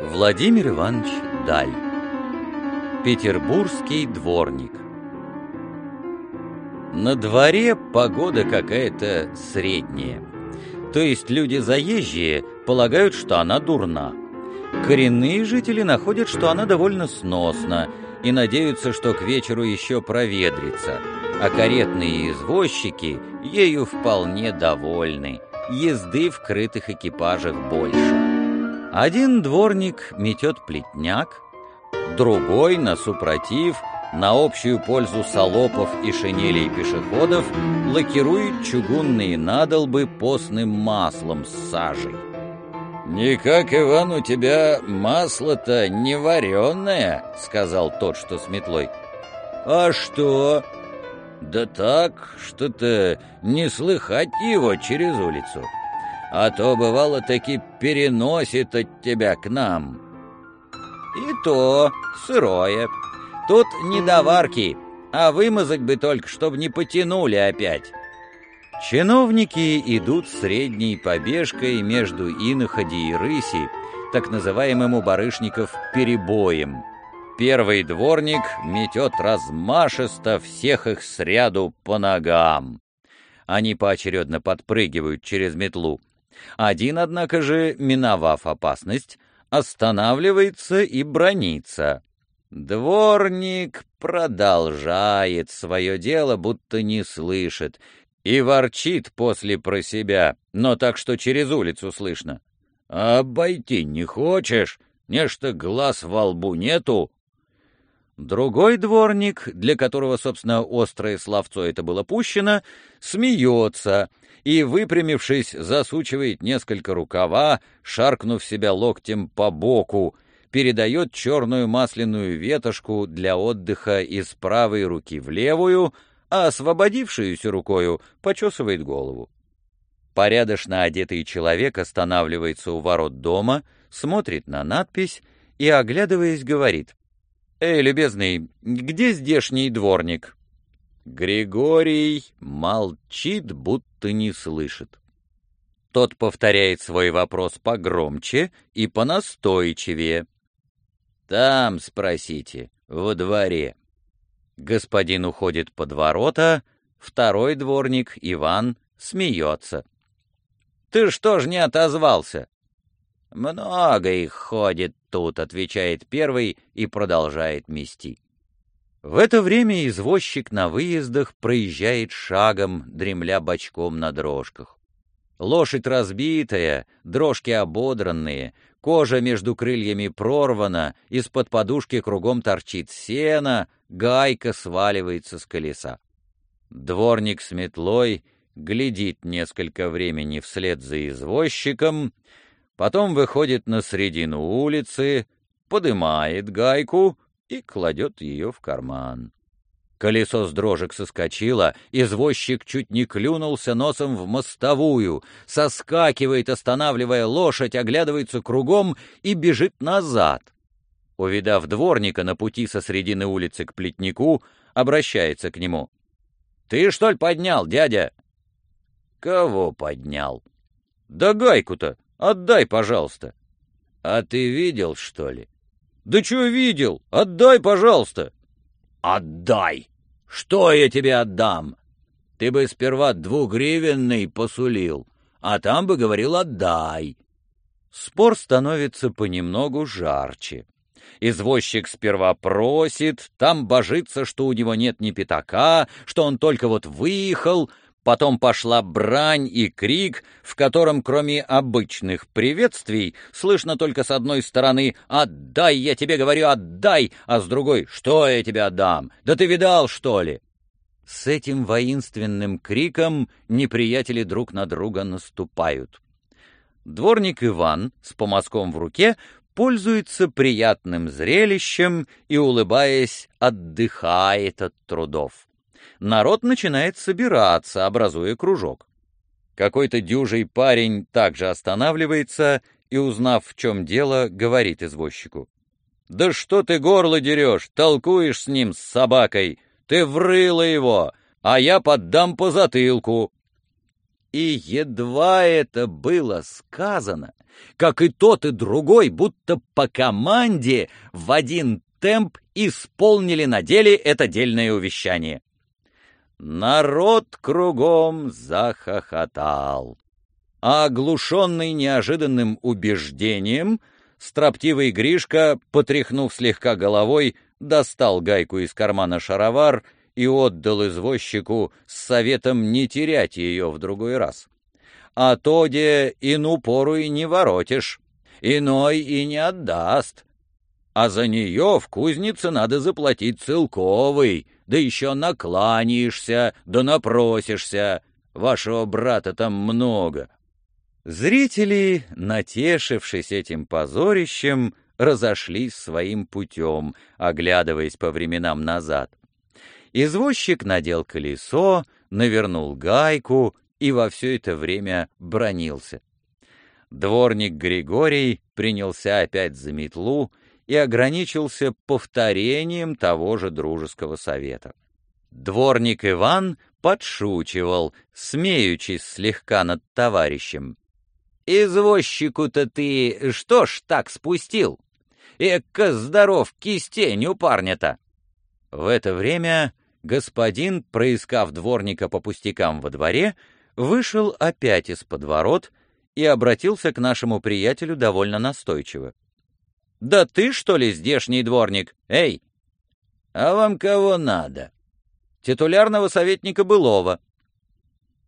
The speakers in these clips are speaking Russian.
Владимир Иванович Даль Петербургский дворник На дворе погода какая-то средняя. То есть люди заезжие полагают, что она дурна. Коренные жители находят, что она довольно сносна, и надеются, что к вечеру еще проветрится, а каретные извозчики ею вполне довольны. Езды в крытых экипажах больше. Один дворник метет плетняк, другой, на супротив, на общую пользу салопов и шинелей пешеходов, лакирует чугунные надолбы постным маслом с сажей. «Никак, Иван, у тебя масло-то не вареное», — сказал тот, что с метлой. «А что?» «Да так, что-то не слыхать его через улицу» а то, бывало, таки переносит от тебя к нам. И то сырое. Тут не доварки, а вымазать бы только, чтобы не потянули опять. Чиновники идут средней побежкой между иноходи и рыси, так называемым у барышников перебоем. Первый дворник метет размашисто всех их сряду по ногам. Они поочередно подпрыгивают через метлу. Один, однако же, миновав опасность, останавливается и бронится. Дворник продолжает свое дело, будто не слышит, и ворчит после про себя, но так, что через улицу слышно. «Обойти не хочешь? Нечто глаз во лбу нету?» Другой дворник, для которого, собственно, острое словцо это было пущено, смеется и, выпрямившись, засучивает несколько рукава, шаркнув себя локтем по боку, передает черную масляную ветошку для отдыха из правой руки в левую, а освободившуюся рукою почесывает голову. Порядочно одетый человек останавливается у ворот дома, смотрит на надпись и, оглядываясь, говорит «Эй, любезный, где здешний дворник?» Григорий молчит, будто не слышит. Тот повторяет свой вопрос погромче и понастойчивее. «Там спросите, во дворе». Господин уходит под ворота, второй дворник, Иван, смеется. «Ты что ж не отозвался?» «Много их ходит тут», — отвечает первый и продолжает мести. В это время извозчик на выездах проезжает шагом, дремля бочком на дрожках. Лошадь разбитая, дрожки ободранные, кожа между крыльями прорвана, из-под подушки кругом торчит сено, гайка сваливается с колеса. Дворник с метлой глядит несколько времени вслед за извозчиком, потом выходит на середину улицы, подымает гайку и кладет ее в карман. Колесо с дрожек соскочило, извозчик чуть не клюнулся носом в мостовую, соскакивает, останавливая лошадь, оглядывается кругом и бежит назад. Увидав дворника на пути со средины улицы к плетнику, обращается к нему. — Ты что ли поднял, дядя? — Кого поднял? — Да гайку-то. Отдай, пожалуйста. — А ты видел, что ли? — Да что видел? Отдай, пожалуйста. — Отдай! Что я тебе отдам? Ты бы сперва двугривенный посулил, а там бы говорил «отдай». Спор становится понемногу жарче. Извозчик сперва просит, там божится, что у него нет ни пятака, что он только вот выехал — Потом пошла брань и крик, в котором, кроме обычных приветствий, слышно только с одной стороны «Отдай, я тебе говорю, отдай!», а с другой «Что я тебе отдам? Да ты видал, что ли?» С этим воинственным криком неприятели друг на друга наступают. Дворник Иван с помазком в руке пользуется приятным зрелищем и, улыбаясь, отдыхает от трудов народ начинает собираться, образуя кружок. Какой-то дюжий парень также останавливается и, узнав, в чем дело, говорит извозчику. «Да что ты горло дерешь, толкуешь с ним, с собакой? Ты врыла его, а я поддам по затылку». И едва это было сказано, как и тот, и другой, будто по команде, в один темп исполнили на деле это дельное увещание. Народ кругом захохотал. А оглушенный неожиданным убеждением, строптивый Гришка, потряхнув слегка головой, достал гайку из кармана шаровар и отдал извозчику с советом не терять ее в другой раз. А то, де ину пору и не воротишь, иной и не отдаст. А за нее в кузнице надо заплатить целковый, да еще накланяешься, да напросишься. Вашего брата там много. Зрители, натешившись этим позорищем, разошлись своим путем, оглядываясь по временам назад. Извозчик надел колесо, навернул гайку и во все это время бронился. Дворник Григорий принялся опять за метлу и ограничился повторением того же дружеского совета. Дворник Иван подшучивал, смеючись слегка над товарищем. «Извозчику-то ты что ж так спустил? Эка здоров кистень у парня-то!» В это время господин, проискав дворника по пустякам во дворе, вышел опять из-под ворот и обратился к нашему приятелю довольно настойчиво. «Да ты, что ли, здешний дворник? Эй!» «А вам кого надо?» «Титулярного советника Былова».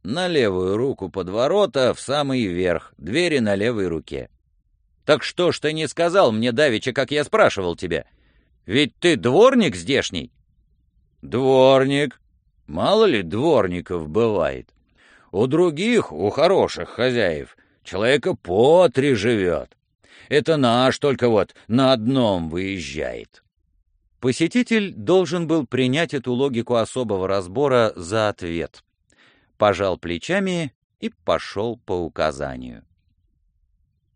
«На левую руку под ворота, в самый верх, двери на левой руке». «Так что ж ты не сказал мне давеча, как я спрашивал тебя? Ведь ты дворник здешний?» «Дворник. Мало ли дворников бывает. У других, у хороших хозяев, человека по три живет. Это наш только вот на одном выезжает. Посетитель должен был принять эту логику особого разбора за ответ. Пожал плечами и пошел по указанию.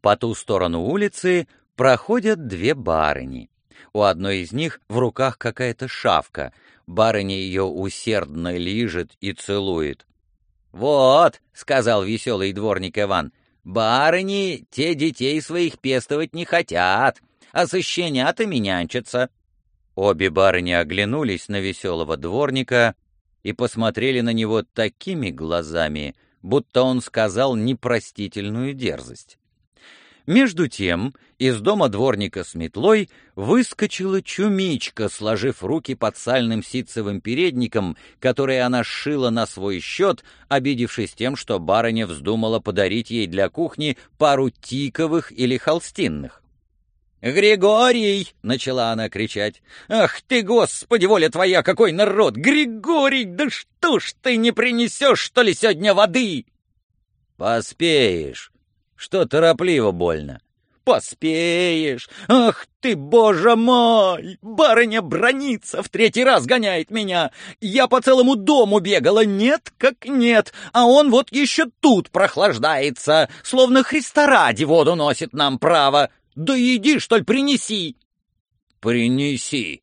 По ту сторону улицы проходят две барыни. У одной из них в руках какая-то шавка. Барыня ее усердно лижет и целует. «Вот», — сказал веселый дворник Иван, Барыни те детей своих пестовать не хотят, а со щенятами нянчатся. Обе барыни оглянулись на веселого дворника и посмотрели на него такими глазами, будто он сказал непростительную дерзость. Между тем из дома дворника с метлой выскочила чумичка, сложив руки под сальным ситцевым передником, который она сшила на свой счет, обидевшись тем, что барыня вздумала подарить ей для кухни пару тиковых или холстинных. «Григорий!» — начала она кричать. «Ах ты, господи, воля твоя, какой народ! Григорий, да что ж ты не принесешь, что ли, сегодня воды?» «Поспеешь!» Что торопливо больно? Поспеешь! Ах ты, боже мой! Барыня бронится, в третий раз гоняет меня. Я по целому дому бегала, нет как нет, а он вот еще тут прохлаждается, словно Христа ради воду носит нам право. Да иди, что ли, принеси. Принеси.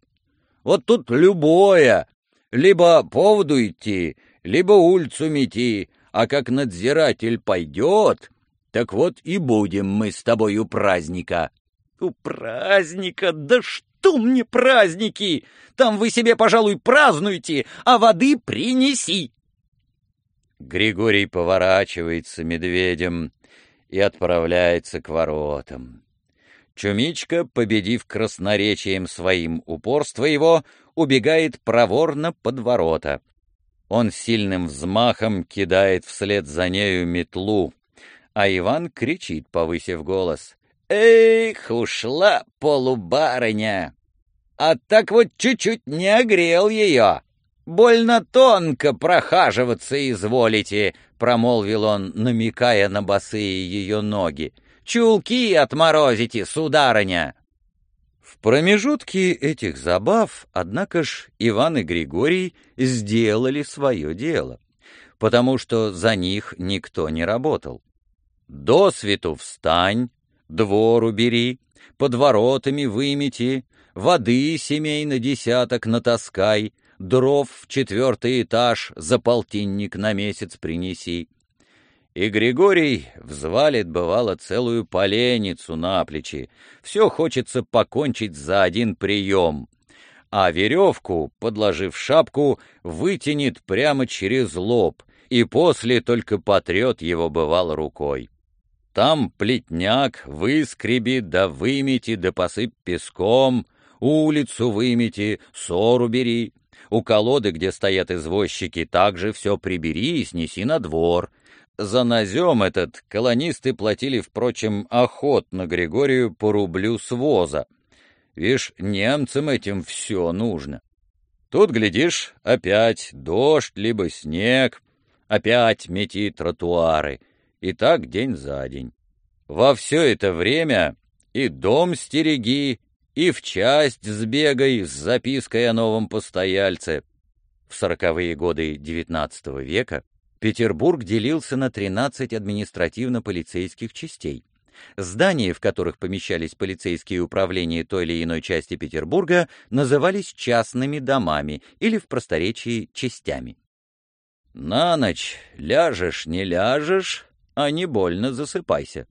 Вот тут любое. Либо поводу идти, либо улицу мети, а как надзиратель пойдет, так вот и будем мы с тобой у праздника». «У праздника? Да что мне праздники? Там вы себе, пожалуй, празднуйте, а воды принеси!» Григорий поворачивается медведем и отправляется к воротам. Чумичка, победив красноречием своим упорство его, убегает проворно под ворота. Он сильным взмахом кидает вслед за нею метлу, а Иван кричит, повысив голос. «Эх, ушла полубарыня! А так вот чуть-чуть не огрел ее! Больно тонко прохаживаться изволите!» — промолвил он, намекая на босые ее ноги. «Чулки отморозите, сударыня!» В промежутке этих забав, однако ж, Иван и Григорий сделали свое дело, потому что за них никто не работал. До свету встань, двор убери, под воротами вымети, воды семей на десяток натаскай, дров в четвертый этаж за полтинник на месяц принеси. И Григорий взвалит, бывало, целую поленницу на плечи. Все хочется покончить за один прием. А веревку, подложив шапку, вытянет прямо через лоб, и после только потрет его, бывало, рукой. Там плетняк выскреби, да вымети, да посыпь песком, улицу вымети, ссору бери. У колоды, где стоят извозчики, также все прибери и снеси на двор. За назем этот колонисты платили, впрочем, охотно Григорию по рублю с воза. Вишь, немцам этим все нужно. Тут, глядишь, опять дождь, либо снег, опять мети тротуары. И так день за день. Во все это время и дом стереги, и в часть сбегай с запиской о новом постояльце. В сороковые годы XIX века Петербург делился на 13 административно-полицейских частей. Здания, в которых помещались полицейские управления той или иной части Петербурга, назывались частными домами или в просторечии частями. На ночь ляжешь, не ляжешь, а не больно засыпайся.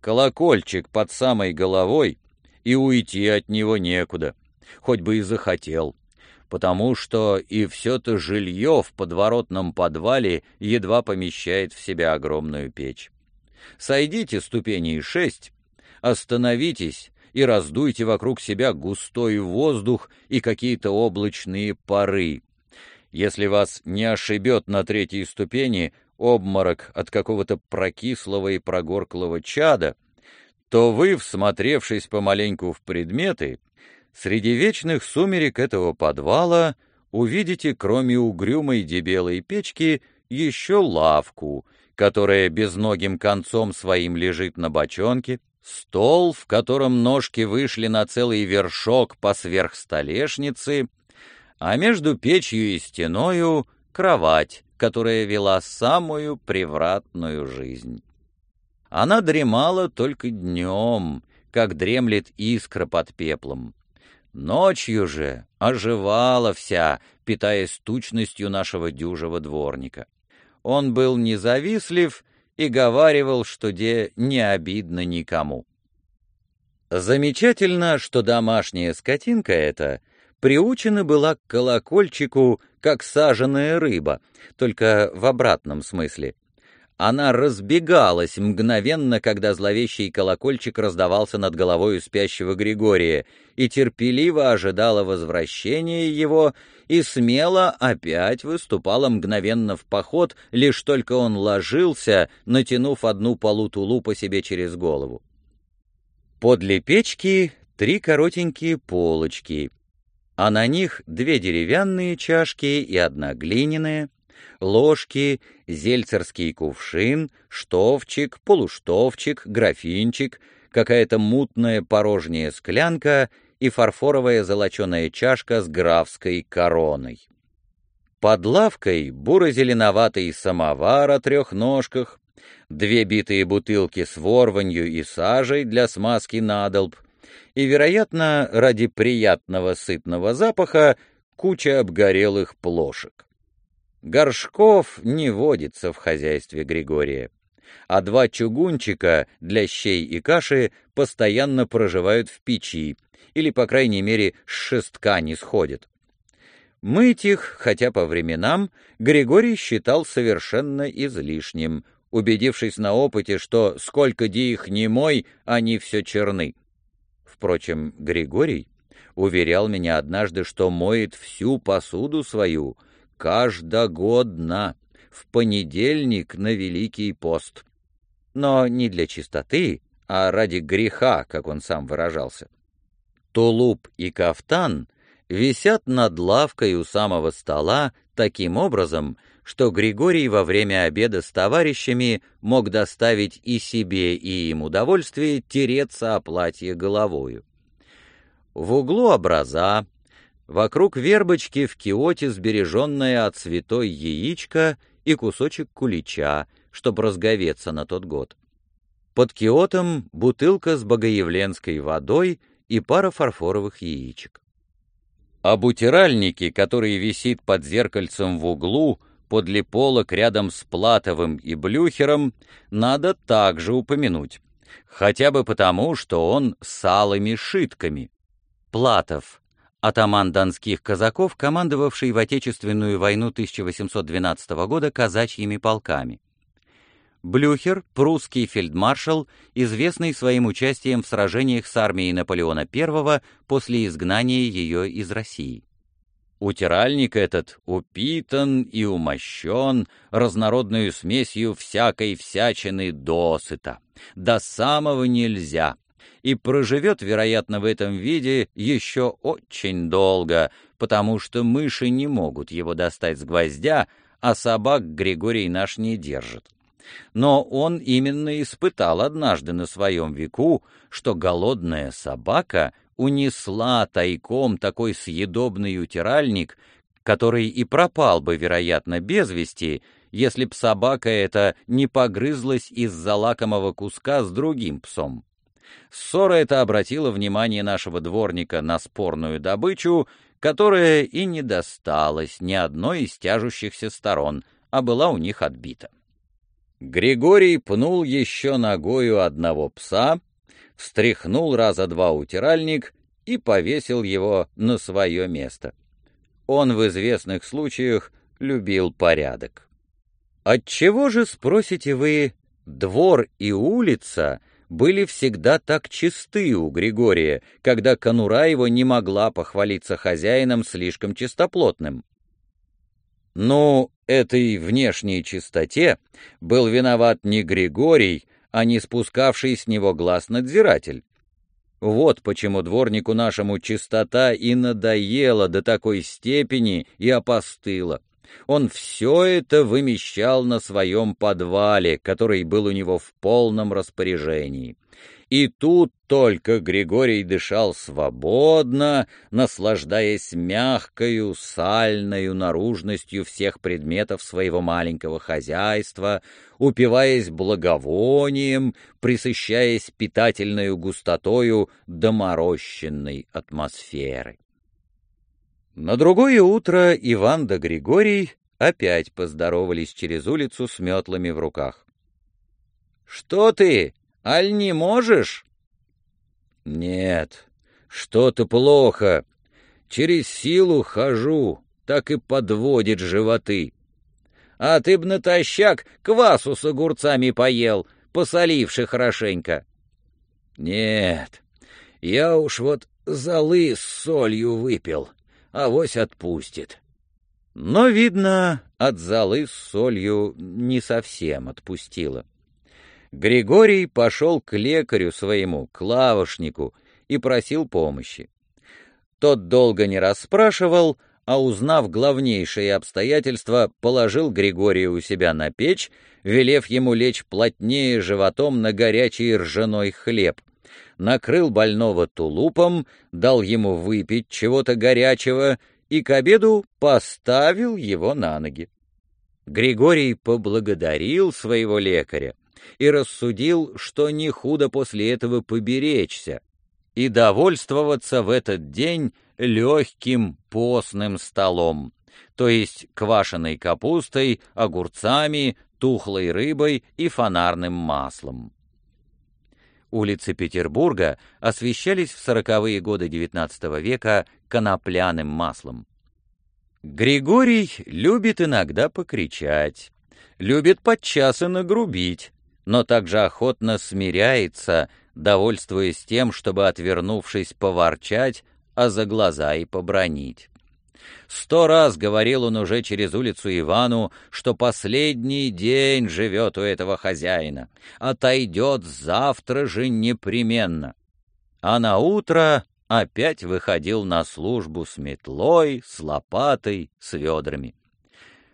Колокольчик под самой головой, и уйти от него некуда, хоть бы и захотел потому что и все-то жилье в подворотном подвале едва помещает в себя огромную печь. Сойдите ступеней шесть, остановитесь и раздуйте вокруг себя густой воздух и какие-то облачные пары. Если вас не ошибет на третьей ступени обморок от какого-то прокислого и прогорклого чада, то вы, всмотревшись помаленьку в предметы, Среди вечных сумерек этого подвала увидите, кроме угрюмой дебелой печки, еще лавку, которая безногим концом своим лежит на бочонке, стол, в котором ножки вышли на целый вершок по сверхстолешнице, а между печью и стеною кровать, которая вела самую превратную жизнь. Она дремала только днем, как дремлет искра под пеплом. Ночью же оживала вся, питаясь тучностью нашего дюжего дворника. Он был независлив и говаривал, что де не обидно никому. Замечательно, что домашняя скотинка эта приучена была к колокольчику, как саженая рыба, только в обратном смысле — она разбегалась мгновенно, когда зловещий колокольчик раздавался над головой спящего Григория, и терпеливо ожидала возвращения его, и смело опять выступала мгновенно в поход, лишь только он ложился, натянув одну полутулу по себе через голову. Подле печки три коротенькие полочки, а на них две деревянные чашки и одна глиняная, ложки, зельцерский кувшин, штовчик, полуштовчик, графинчик, какая-то мутная порожняя склянка и фарфоровая золоченая чашка с графской короной. Под лавкой буро-зеленоватый самовар о трех ножках, две битые бутылки с ворванью и сажей для смазки надолб, и, вероятно, ради приятного сытного запаха, куча обгорелых плошек. Горшков не водится в хозяйстве Григория, а два чугунчика для щей и каши постоянно проживают в печи, или, по крайней мере, с шестка не сходят. Мыть их, хотя по временам, Григорий считал совершенно излишним, убедившись на опыте, что сколько ди их не мой, они все черны. Впрочем, Григорий уверял меня однажды, что моет всю посуду свою — каждогодно, в понедельник на Великий пост. Но не для чистоты, а ради греха, как он сам выражался. Тулуп и кафтан висят над лавкой у самого стола таким образом, что Григорий во время обеда с товарищами мог доставить и себе, и им удовольствие тереться о платье головою. В углу образа, Вокруг вербочки в киоте сбереженное от святой яичко и кусочек кулича, чтобы разговеться на тот год. Под киотом бутылка с богоявленской водой и пара фарфоровых яичек. Об утиральнике, который висит под зеркальцем в углу, подле полок рядом с Платовым и Блюхером надо также упомянуть, хотя бы потому, что он с алыми шитками. Платов, атаман донских казаков, командовавший в Отечественную войну 1812 года казачьими полками. Блюхер, прусский фельдмаршал, известный своим участием в сражениях с армией Наполеона I после изгнания ее из России. Утиральник этот упитан и умощен разнородную смесью всякой всячины досыта, до самого нельзя, и проживет, вероятно, в этом виде еще очень долго, потому что мыши не могут его достать с гвоздя, а собак Григорий наш не держит. Но он именно испытал однажды на своем веку, что голодная собака унесла тайком такой съедобный утиральник, который и пропал бы, вероятно, без вести, если б собака эта не погрызлась из-за лакомого куска с другим псом. Ссора эта обратила внимание нашего дворника на спорную добычу, которая и не досталась ни одной из тяжущихся сторон, а была у них отбита. Григорий пнул еще ногою одного пса, встряхнул раза два утиральник и повесил его на свое место. Он в известных случаях любил порядок. Отчего же, спросите вы, двор и улица были всегда так чисты у Григория, когда конура его не могла похвалиться хозяином слишком чистоплотным? Ну, этой внешней чистоте был виноват не Григорий, а не спускавший с него глаз надзиратель. Вот почему дворнику нашему чистота и надоела до такой степени и опостыла. Он все это вымещал на своем подвале, который был у него в полном распоряжении. И тут только Григорий дышал свободно, наслаждаясь мягкою, сальною наружностью всех предметов своего маленького хозяйства, упиваясь благовонием, присыщаясь питательною густотою доморощенной атмосферы. На другое утро Иван да Григорий опять поздоровались через улицу с метлами в руках. — Что ты, Аль не можешь? Нет, что-то плохо. Через силу хожу, так и подводит животы. А ты б натощак квасу с огурцами поел, посоливши хорошенько. Нет, я уж вот золы с солью выпил, авось отпустит. Но, видно, от золы с солью не совсем отпустила. Григорий пошел к лекарю своему, клавошнику, и просил помощи. Тот долго не расспрашивал, а узнав главнейшие обстоятельства, положил Григория у себя на печь, велев ему лечь плотнее животом на горячий ржаной хлеб, накрыл больного тулупом, дал ему выпить чего-то горячего и к обеду поставил его на ноги. Григорий поблагодарил своего лекаря, и рассудил, что не худо после этого поберечься и довольствоваться в этот день легким постным столом, то есть квашеной капустой, огурцами, тухлой рыбой и фонарным маслом. Улицы Петербурга освещались в сороковые годы XIX века конопляным маслом. Григорий любит иногда покричать, любит подчас и нагрубить, но также охотно смиряется, довольствуясь тем, чтобы, отвернувшись, поворчать, а за глаза и побронить. Сто раз говорил он уже через улицу Ивану, что последний день живет у этого хозяина, отойдет завтра же непременно. А на утро опять выходил на службу с метлой, с лопатой, с ведрами.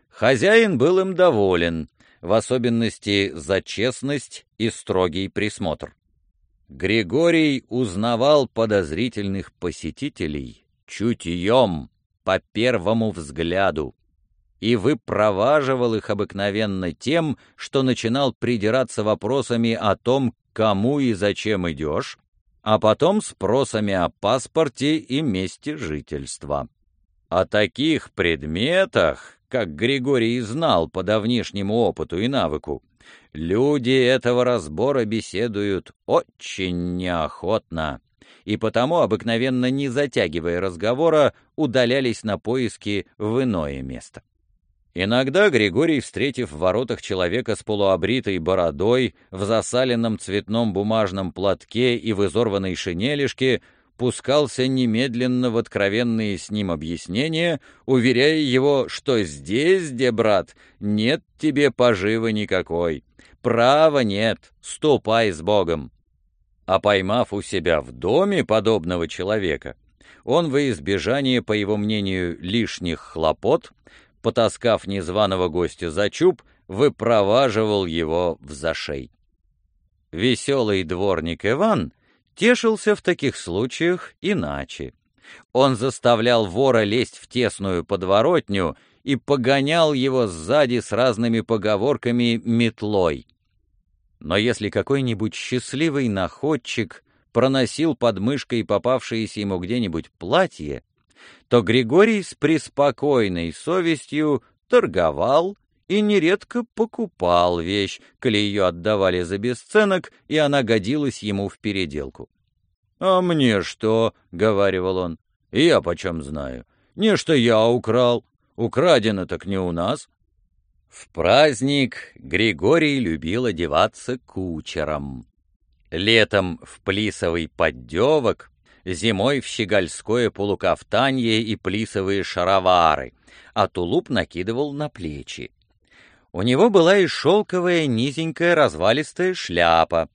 Хозяин был им доволен, в особенности за честность и строгий присмотр. Григорий узнавал подозрительных посетителей чутьем по первому взгляду и выпроваживал их обыкновенно тем, что начинал придираться вопросами о том, кому и зачем идешь, а потом спросами о паспорте и месте жительства. О таких предметах как Григорий знал по давнишнему опыту и навыку, люди этого разбора беседуют очень неохотно, и потому, обыкновенно не затягивая разговора, удалялись на поиски в иное место. Иногда Григорий, встретив в воротах человека с полуобритой бородой, в засаленном цветном бумажном платке и в изорванной шинелишке, пускался немедленно в откровенные с ним объяснения, уверяя его, что здесь, где, брат, нет тебе поживы никакой, права нет, ступай с Богом. А поймав у себя в доме подобного человека, он во избежание, по его мнению, лишних хлопот, потаскав незваного гостя за чуб, выпроваживал его в зашей. Веселый дворник Иван тешился в таких случаях иначе. Он заставлял вора лезть в тесную подворотню и погонял его сзади с разными поговорками метлой. Но если какой-нибудь счастливый находчик проносил под мышкой попавшееся ему где-нибудь платье, то Григорий с преспокойной совестью торговал и нередко покупал вещь, коли ее отдавали за бесценок, и она годилась ему в переделку. «А мне что?» — говаривал он. «Я почем знаю? Не что я украл. Украдено так не у нас». В праздник Григорий любил одеваться кучером. Летом в плисовый поддевок, зимой в щегольское полукафтанье и плисовые шаровары, а тулуп накидывал на плечи. У него была и шелковая низенькая развалистая шляпа.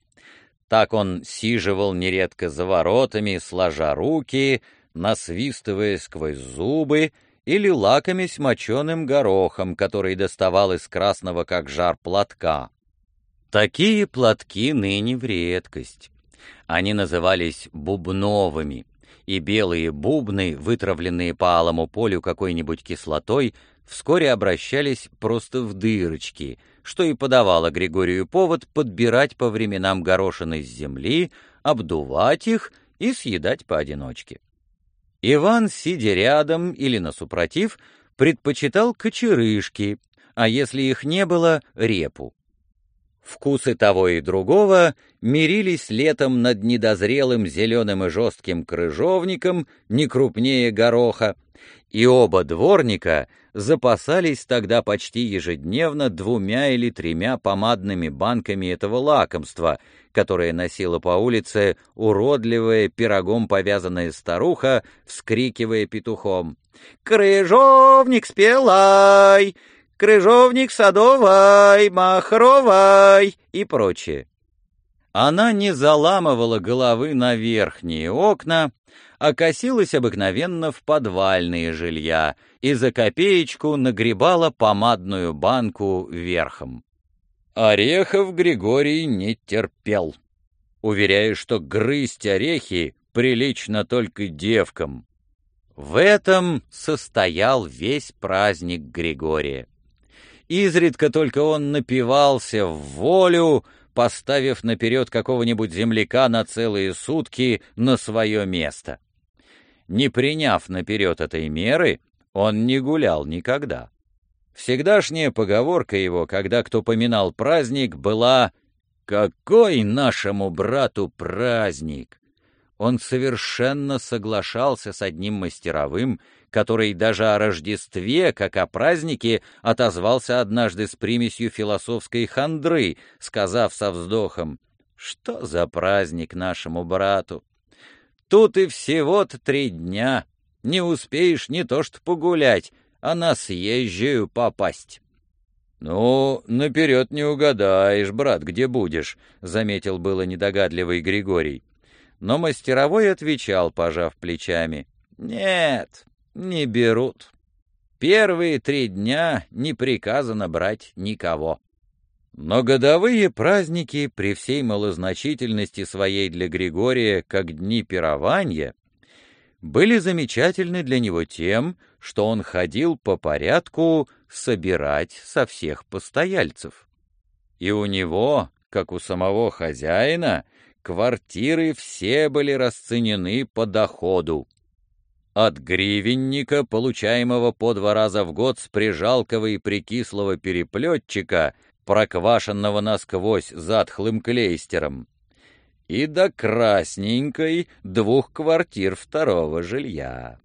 Так он сиживал нередко за воротами, сложа руки, насвистывая сквозь зубы или лакомясь моченым горохом, который доставал из красного как жар платка. Такие платки ныне в редкость. Они назывались бубновыми, и белые бубны, вытравленные по алому полю какой-нибудь кислотой, вскоре обращались просто в дырочки, что и подавало Григорию повод подбирать по временам горошины с земли, обдувать их и съедать поодиночке. Иван, сидя рядом или насупротив, предпочитал кочерышки, а если их не было — репу. Вкусы того и другого мирились летом над недозрелым зеленым и жестким крыжовником, не крупнее гороха, и оба дворника запасались тогда почти ежедневно двумя или тремя помадными банками этого лакомства, которое носила по улице уродливая пирогом повязанная старуха, вскрикивая петухом. «Крыжовник спелай! Крыжовник садовай, махровай и прочее. Она не заламывала головы на верхние окна, а косилась обыкновенно в подвальные жилья и за копеечку нагребала помадную банку верхом. Орехов Григорий не терпел, уверяя, что грызть орехи прилично только девкам. В этом состоял весь праздник Григория. Изредка только он напивался в волю, поставив наперед какого-нибудь земляка на целые сутки на свое место. Не приняв наперед этой меры, он не гулял никогда. Всегдашняя поговорка его, когда кто поминал праздник, была «Какой нашему брату праздник!» Он совершенно соглашался с одним мастеровым, который даже о Рождестве, как о празднике, отозвался однажды с примесью философской хандры, сказав со вздохом, «Что за праздник нашему брату? Тут и всего-то три дня, не успеешь не то что погулять, а на съезжую попасть». «Ну, наперед не угадаешь, брат, где будешь», — заметил было недогадливый Григорий. Но мастеровой отвечал, пожав плечами, «Нет, не берут. Первые три дня не приказано брать никого. Но годовые праздники, при всей малозначительности своей для Григория, как дни пирования, были замечательны для него тем, что он ходил по порядку собирать со всех постояльцев. И у него, как у самого хозяина, квартиры все были расценены по доходу. От гривенника, получаемого по два раза в год с прижалкого и прикислого переплетчика, проквашенного насквозь затхлым клейстером, и до красненькой двух квартир второго жилья.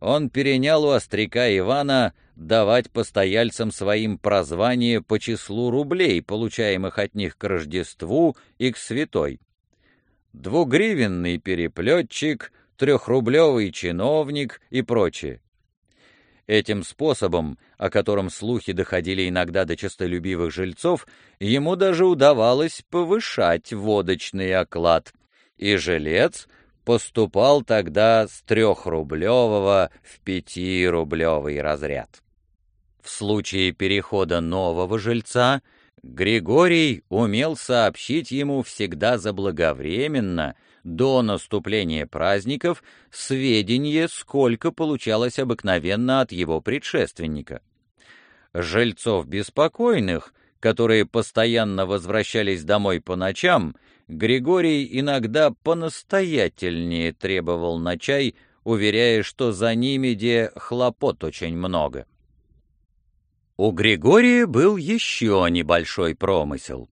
Он перенял у остряка Ивана давать постояльцам своим прозвание по числу рублей, получаемых от них к Рождеству и к Святой. Двугривенный переплетчик, трехрублевый чиновник и прочее. Этим способом, о котором слухи доходили иногда до честолюбивых жильцов, ему даже удавалось повышать водочный оклад, и жилец поступал тогда с трехрублевого в пятирублевый разряд. В случае перехода нового жильца Григорий умел сообщить ему всегда заблаговременно — до наступления праздников сведения, сколько получалось обыкновенно от его предшественника. Жильцов беспокойных, которые постоянно возвращались домой по ночам, Григорий иногда понастоятельнее требовал на чай, уверяя, что за ними где хлопот очень много. У Григория был еще небольшой промысел.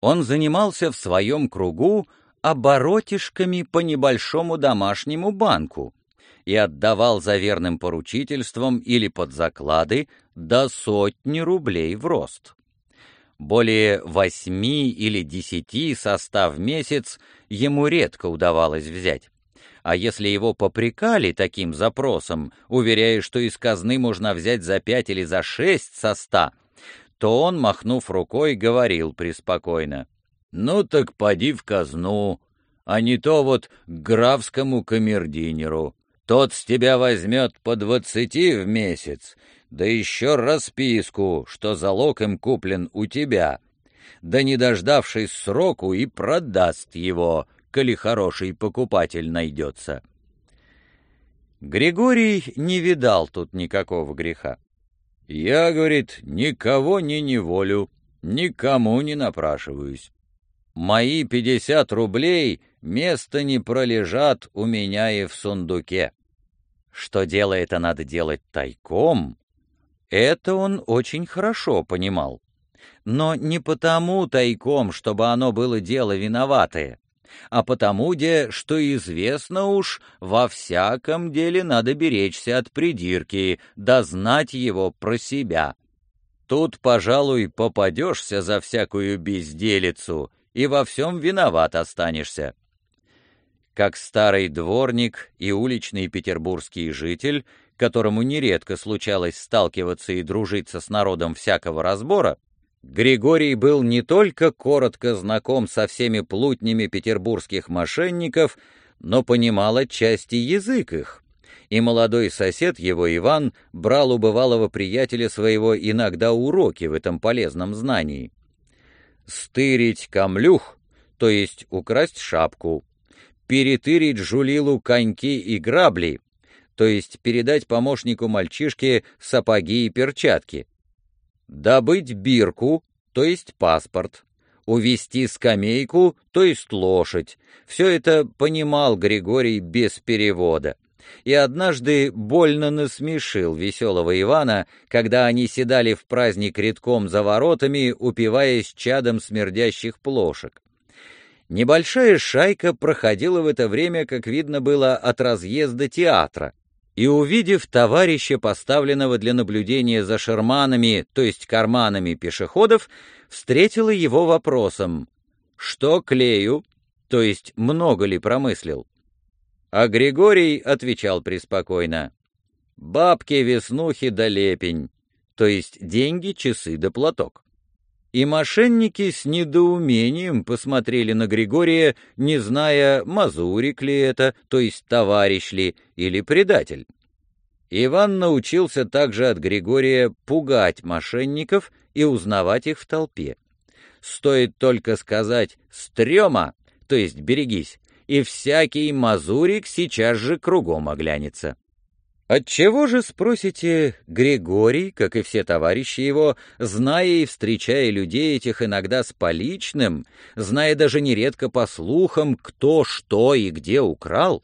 Он занимался в своем кругу оборотишками по небольшому домашнему банку и отдавал за верным поручительством или под заклады до сотни рублей в рост. Более восьми или десяти состав месяц ему редко удавалось взять. А если его попрекали таким запросом, уверяя, что из казны можно взять за пять или за шесть со ста, то он, махнув рукой, говорил преспокойно — ну так поди в казну, а не то вот к графскому камердинеру. Тот с тебя возьмет по двадцати в месяц, да еще расписку, что залог им куплен у тебя, да не дождавшись сроку и продаст его, коли хороший покупатель найдется. Григорий не видал тут никакого греха. Я, говорит, никого не неволю, никому не напрашиваюсь мои пятьдесят рублей место не пролежат у меня и в сундуке. Что дело это надо делать тайком, это он очень хорошо понимал. Но не потому тайком, чтобы оно было дело виноватое, а потому, де, что известно уж, во всяком деле надо беречься от придирки, да знать его про себя. Тут, пожалуй, попадешься за всякую безделицу, и во всем виноват останешься. Как старый дворник и уличный петербургский житель, которому нередко случалось сталкиваться и дружиться с народом всякого разбора, Григорий был не только коротко знаком со всеми плутнями петербургских мошенников, но понимал отчасти язык их, и молодой сосед его, Иван, брал у бывалого приятеля своего иногда уроки в этом полезном знании стырить камлюх, то есть украсть шапку, перетырить жулилу коньки и грабли, то есть передать помощнику мальчишке сапоги и перчатки, добыть бирку, то есть паспорт, увести скамейку, то есть лошадь. Все это понимал Григорий без перевода и однажды больно насмешил веселого Ивана, когда они седали в праздник редком за воротами, упиваясь чадом смердящих плошек. Небольшая шайка проходила в это время, как видно было, от разъезда театра, и, увидев товарища, поставленного для наблюдения за шерманами, то есть карманами пешеходов, встретила его вопросом «Что клею?» то есть много ли промыслил. А Григорий отвечал преспокойно. «Бабки, веснухи да лепень, то есть деньги, часы да платок». И мошенники с недоумением посмотрели на Григория, не зная, мазурик ли это, то есть товарищ ли, или предатель. Иван научился также от Григория пугать мошенников и узнавать их в толпе. Стоит только сказать «стрёма», то есть «берегись», и всякий мазурик сейчас же кругом оглянется. Отчего же, спросите, Григорий, как и все товарищи его, зная и встречая людей этих иногда с поличным, зная даже нередко по слухам, кто что и где украл,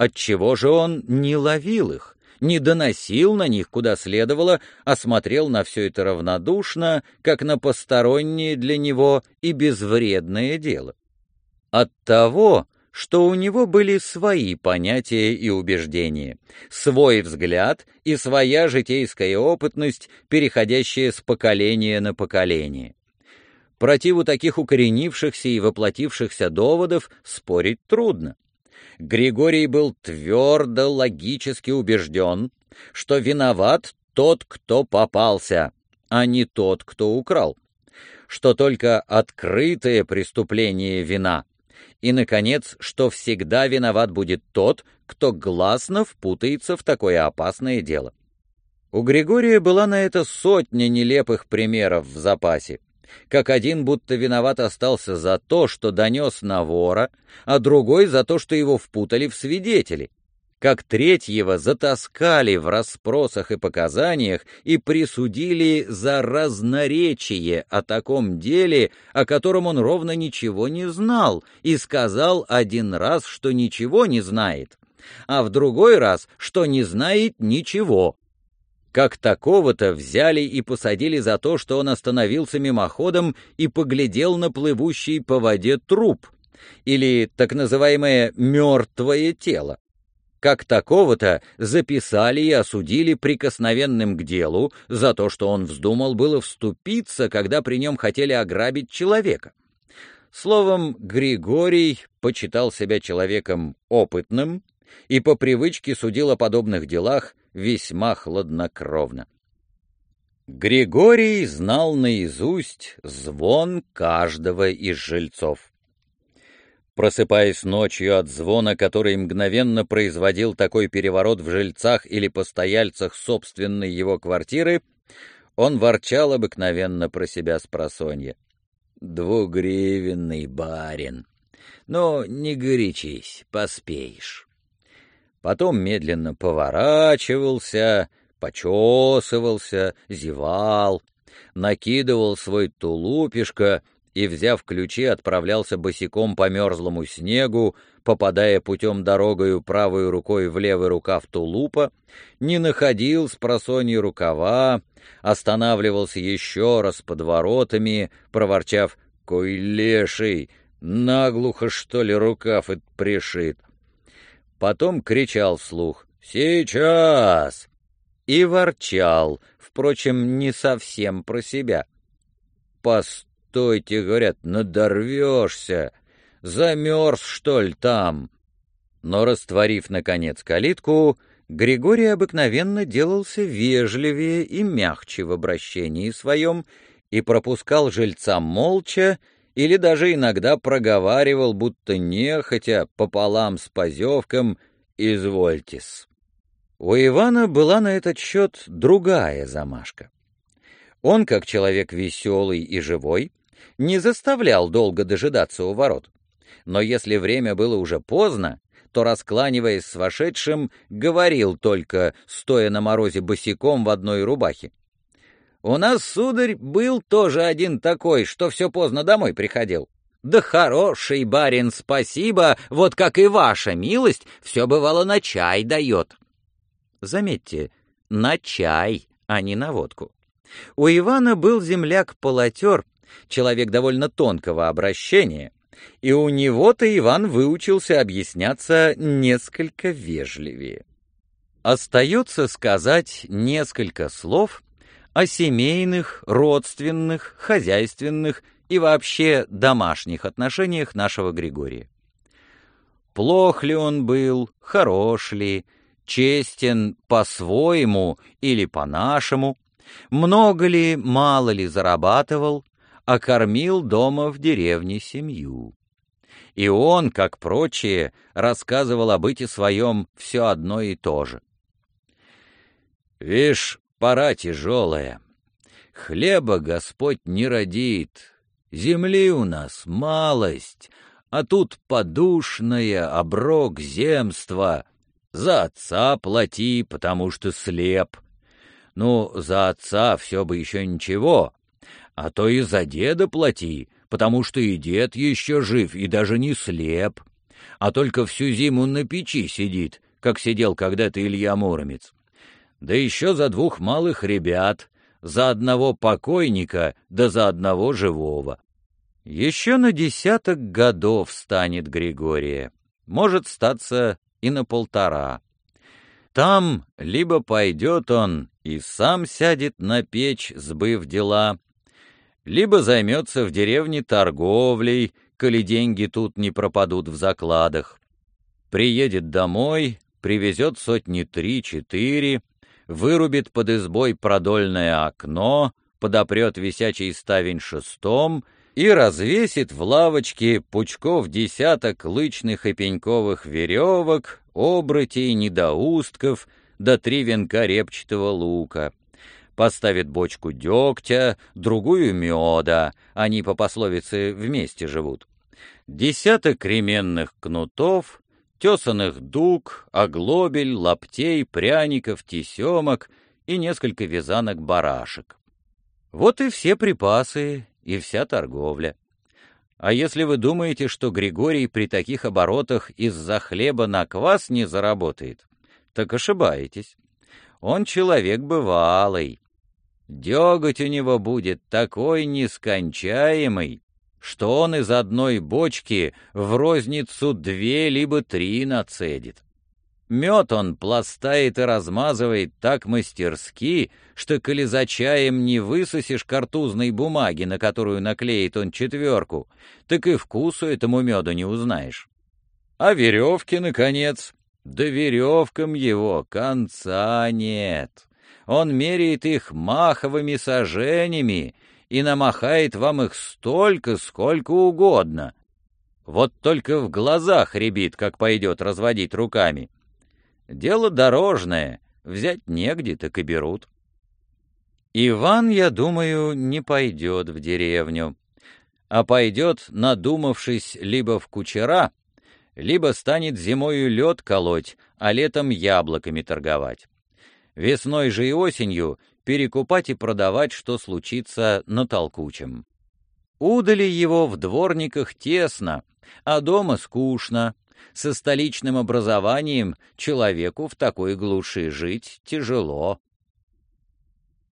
Отчего же он не ловил их, не доносил на них куда следовало, а смотрел на все это равнодушно, как на постороннее для него и безвредное дело? От того, что у него были свои понятия и убеждения, свой взгляд и своя житейская опытность, переходящая с поколения на поколение. Противу таких укоренившихся и воплотившихся доводов спорить трудно. Григорий был твердо логически убежден, что виноват тот, кто попался, а не тот, кто украл, что только открытое преступление вина, и, наконец, что всегда виноват будет тот, кто гласно впутается в такое опасное дело. У Григория была на это сотня нелепых примеров в запасе как один будто виноват остался за то, что донес на вора, а другой за то, что его впутали в свидетели, как третьего затаскали в расспросах и показаниях и присудили за разноречие о таком деле, о котором он ровно ничего не знал, и сказал один раз, что ничего не знает, а в другой раз, что не знает ничего как такого-то взяли и посадили за то, что он остановился мимоходом и поглядел на плывущий по воде труп, или так называемое «мертвое тело». Как такого-то записали и осудили прикосновенным к делу за то, что он вздумал было вступиться, когда при нем хотели ограбить человека. Словом, Григорий почитал себя человеком опытным и по привычке судил о подобных делах весьма хладнокровно. Григорий знал наизусть звон каждого из жильцов. Просыпаясь ночью от звона, который мгновенно производил такой переворот в жильцах или постояльцах собственной его квартиры, он ворчал обыкновенно про себя с просонья. «Двугривенный барин! Но не горячись, поспеешь!» потом медленно поворачивался, почесывался, зевал, накидывал свой тулупишко и, взяв ключи, отправлялся босиком по мерзлому снегу, попадая путем дорогою правой рукой в левый рукав тулупа, не находил с просонья рукава, останавливался еще раз под воротами, проворчав «Кой леший, наглухо, что ли, рукав этот пришит?» потом кричал вслух «Сейчас!» и ворчал, впрочем, не совсем про себя. «Постойте, — говорят, — надорвешься! Замерз, что ли, там?» Но, растворив, наконец, калитку, Григорий обыкновенно делался вежливее и мягче в обращении своем и пропускал жильца молча или даже иногда проговаривал, будто нехотя, пополам с позевком «извольтесь». У Ивана была на этот счет другая замашка. Он, как человек веселый и живой, не заставлял долго дожидаться у ворот. Но если время было уже поздно, то, раскланиваясь с вошедшим, говорил только, стоя на морозе босиком в одной рубахе. У нас, сударь, был тоже один такой, что все поздно домой приходил. Да хороший барин, спасибо, вот как и ваша милость, все бывало на чай дает. Заметьте, на чай, а не на водку. У Ивана был земляк-полотер, человек довольно тонкого обращения, и у него-то Иван выучился объясняться несколько вежливее. Остается сказать несколько слов о семейных, родственных, хозяйственных и вообще домашних отношениях нашего Григория. Плох ли он был, хорош ли, честен по-своему или по-нашему, много ли, мало ли зарабатывал, а кормил дома в деревне семью. И он, как прочие, рассказывал о быте своем все одно и то же. «Вишь, пора тяжелая. Хлеба Господь не родит, земли у нас малость, а тут подушное, оброк земства. За отца плати, потому что слеп. Ну, за отца все бы еще ничего, а то и за деда плати, потому что и дед еще жив и даже не слеп. а только всю зиму на печи сидит, как сидел когда-то Илья Муромец. Да еще за двух малых ребят, за одного покойника да за одного живого. Еще на десяток годов станет Григория, может статься и на полтора. Там либо пойдет он и сам сядет на печь, сбыв дела, либо займется в деревне торговлей, коли деньги тут не пропадут в закладах. Приедет домой, привезет сотни три-четыре, вырубит под избой продольное окно, подопрет висячий ставень шестом и развесит в лавочке пучков десяток лычных и пеньковых веревок, обрытей, недоустков, до три венка репчатого лука. Поставит бочку дегтя, другую меда, они по пословице вместе живут. Десяток кременных кнутов, тесаных дуг, оглобель, лаптей, пряников, тесемок и несколько вязанок барашек. Вот и все припасы, и вся торговля. А если вы думаете, что Григорий при таких оборотах из-за хлеба на квас не заработает, так ошибаетесь. Он человек бывалый. Деготь у него будет такой нескончаемый, что он из одной бочки в розницу две либо три нацедит. Мед он пластает и размазывает так мастерски, что, коли за чаем не высосишь картузной бумаги, на которую наклеит он четверку, так и вкусу этому меду не узнаешь. А веревки, наконец, да веревкам его конца нет. Он меряет их маховыми саженями и намахает вам их столько, сколько угодно. Вот только в глазах ребит, как пойдет разводить руками. Дело дорожное, взять негде, так и берут. Иван, я думаю, не пойдет в деревню, а пойдет, надумавшись либо в кучера, либо станет зимою лед колоть, а летом яблоками торговать. Весной же и осенью перекупать и продавать, что случится на толкучем. Удали его в дворниках тесно, а дома скучно, со столичным образованием человеку в такой глуши жить тяжело.